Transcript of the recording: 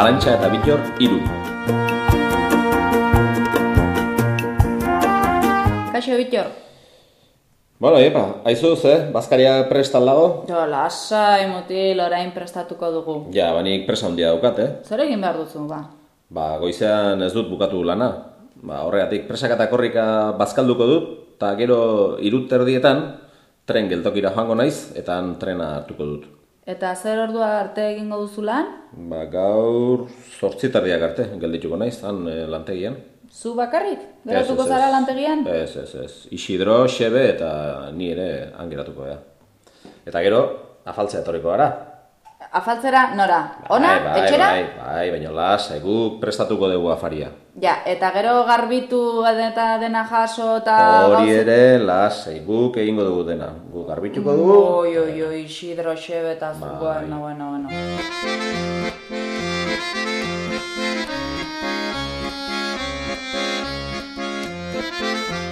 Arantxa eta Bitor, iru. Kaixo, Bitor. Bueno, epa, aizu ze, bazkaria prestan lago? Jo, lasai, mutil, orain prestatuko dugu. Ja, banik presa handia daukat, eh? Zer egin behar duzu, ba? Ba, goizean ez dut bukatu lana. Ba, horregatik presak eta korrika bazkalduko dut, eta gero irut erdietan, tren geltokira joango naiz, eta han trena hartuko dut. Eta zer ordua arte egingo duzu lan? Ba, gaur zortzitardiak arte, geldituko naiz, han eh, lantegian. Zu bakarrik? Geratuko zara lantegian? Ez, ez, ez. Isidro, Xebe eta ni ere han geratuko gara. Eta gero, afaltzea etorriko gara. Afaltzera, nora? Ona? Bai, bai, Etxera? Bai, bai, baina lasai, guk prestatuko dugu afaria. Ja, eta gero garbitu eta dena jaso eta... Hori ere, lasai, guk egingo dugu dena. Guk garbituko dugu. Oi, oi, oi, Isidro, Xebe eta zu, Bai. bueno, bueno, bueno.